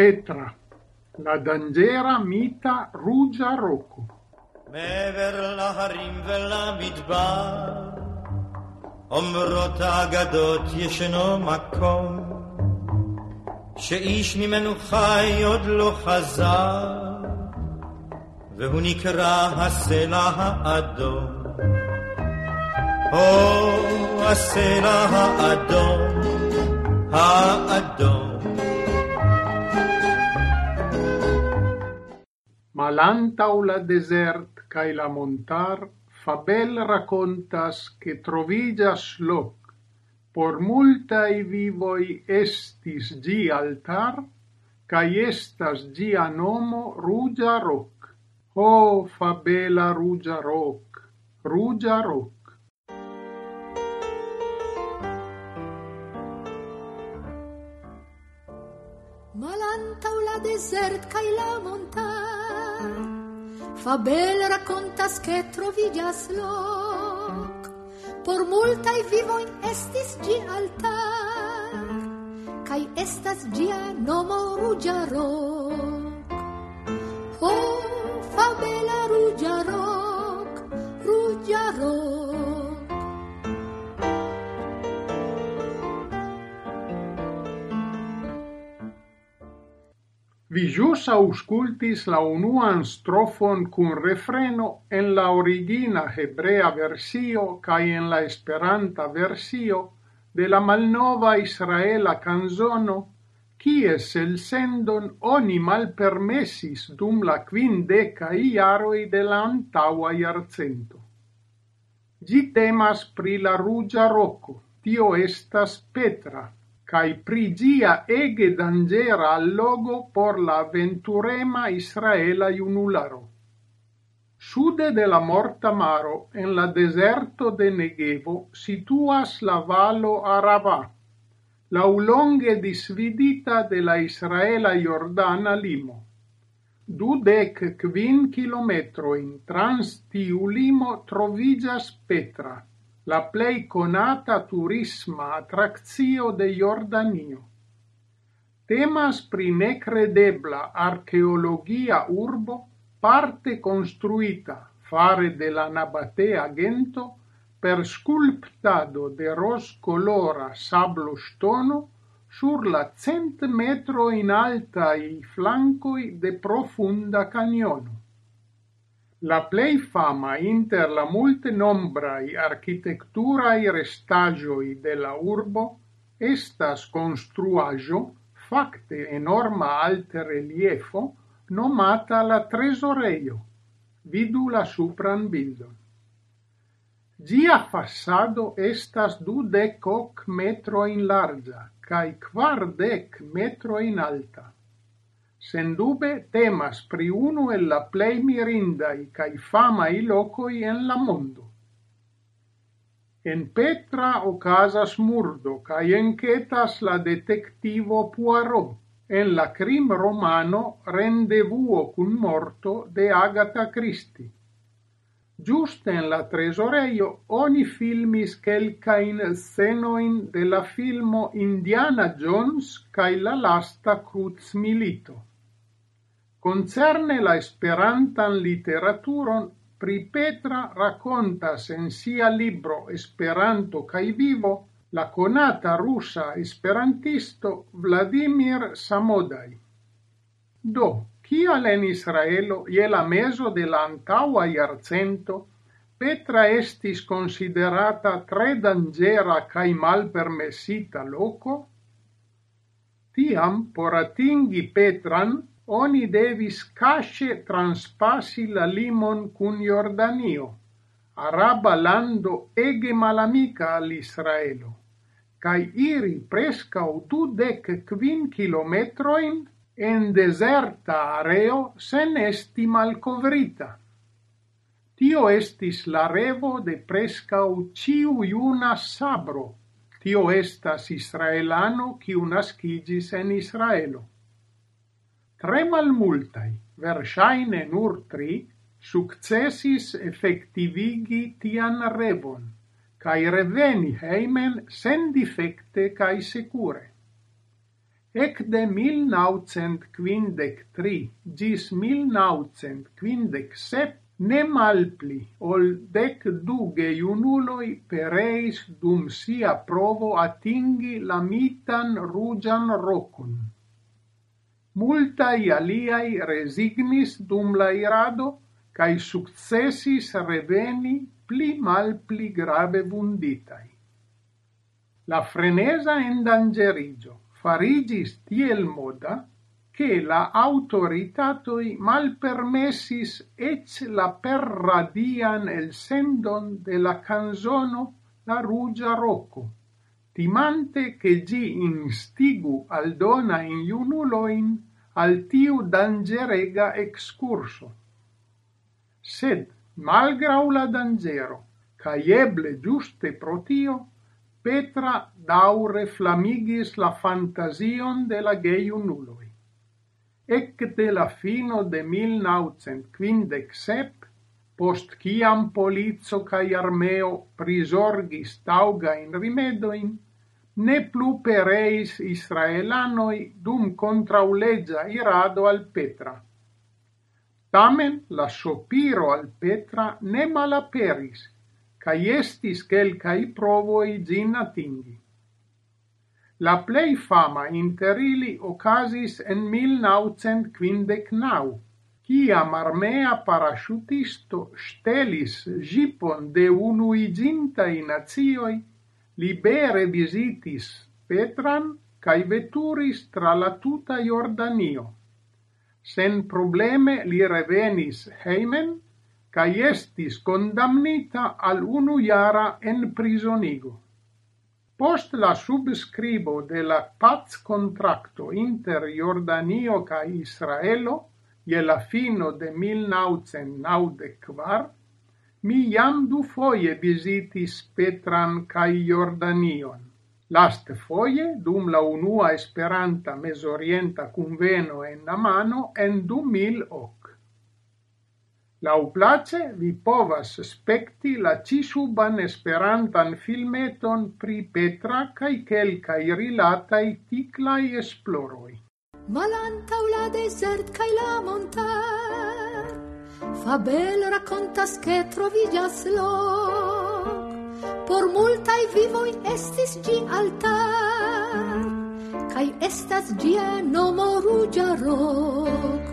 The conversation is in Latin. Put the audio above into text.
Petra, la dangera mita rugia rocco. מעבר להרים ולמדבר, אומרות האגדות ישנו מקום, שאיש ממנו חי עוד לא חזר, והוא נקרא הסלע האדום. או, הסלע האדום, האדום. Malantau la desert cae la montar, Fabel racontas che trovigas loc, por multae vivoi estis gi altar, cae estas gia nomo Rugia Roc. Ho, oh, fabela Rugia Roc, Rugia Roc. Malantau la desert cae la montar, Fabel racontas che trovigas loc. Por multai vivoin estis gi altar Cai estas gia nomo rugia roc. Oh, Vi jus auscultis la unuan strofon cun refreno en la origina hebrea versio cae en la esperanta versio de la malnova israela canzono, quies el sendon oni malpermessis dum la quindeca iaroi de la antaua iarcento. Gi temas pri la rugia rocco, tio estas Petra, cae prigia ege danĝera allogo por la venturema israela iunularo. Sude de la Morta Maro, en la deserto de Negevo, situas la valo Arava, laulonge disvidita de la israela Jordana limo. Dudec quin kilometroin trans tiu limo trovigas Petra, la plei conata turisma attractio de Jordanio. Temas pri necredebla archeologia urbo parte construita fare de la nabatea gento per sculptado de ros colora sablo stono sur la cent metro in alta i flancoi de profunda caniono. La plei fama inter la multenombraj architecturai restagioi de la urbo estas construajo facte enorma alte reliefo nomata la Tresorejo. Vidu la supran bildon. Gia fassado estas du decoc metro in larga, cae quardec metro in alta. Sendube temas pri unu el la plei mirindai cae famai locoi en la mondo. En Petra ocasas murdo cae enquetas la detectivo Poirot en la crim romano Rendevuo cun morto de Agatha Christie. Giuste en la tresoreio oni filmis quelcain scenoin de la filmo Indiana Jones cae la lasta cruz milito. Concerne la esperantan literaturon pri Petra racontas en sia libro Esperanto kaj vivo la conata rusa esperantisto Vladimir Samodai. Do, kial en Israelo je la meso de la antaŭa jarcento Petra estis considerata tre dangera cae malpermesita loco? Tiam, por atingi Petran, oni devis casce transpassi la limon cun Jordanio, araba lando ege malamica al Israelo, cae iri prescau dudec quin kilometroin en deserta areo sen esti malcovrita. Tio estis la revo de prescau ciu iuna sabro. Tio estas israelano, ciu nascigis en Israelo tre malmultaj, versaine nur tri, successis effectivigi tian revon cae reveni Heimen hejmen cae secure. Ec de 1953 gis 1957 ne malpli ol dec duge iunuloi pereis dum sia provo atingi la mitan rugian rocun multai aliai resignis dum la irado cae successis reveni pli mal pli grave vunditai. La frenesa endangerigio farigis tiel moda che la autoritatoi malpermessis ec la perradian el sendon de la canzono La Rugia Rocco, timante che gi instigu al dona in iunuloin al tiu dangerega excurso. Sed, malgrau la dangero, ca eble giuste protio, Petra daure flamigis la fantasion de la gejunuloj. Ekde la fino de 1957, post ciam polizzo cae armeo prisorgis tauga in rimedoin, Ne plu pereis Israelanoi dum contrauleggia irado al Petra. Tamen la sopiro al Petra ne malaperis, kaj estis quelcai provoi gin atingi. La plei fama interili ocasis en 1959, ciam armea parasciutisto stelis jipon de unuigintai nazioi libere visitis Petran cae veturis tra la tuta Jordanio. Sen probleme li revenis heimen, cae estis condamnita al unu jara en prisonigo. Post la subscribo de la paz contracto inter Jordanio ca Israelo, je la fino de 1994, Mi jam du foie visitis Petran kaj Jordanion. Last foie, dum la unua Esperanta Mezorienta Conveno en Amano en du mil hoc. Lauplace vi povas spekti la cisuban Esperantan filmeton pri Petra cae kelkaj rilatai ticlai esploroi. malantau la desert cae la montar. Fabel racontas che trovigas loc. Por multai vivoi estis gi altar Cai estas gia nomo rugia roc.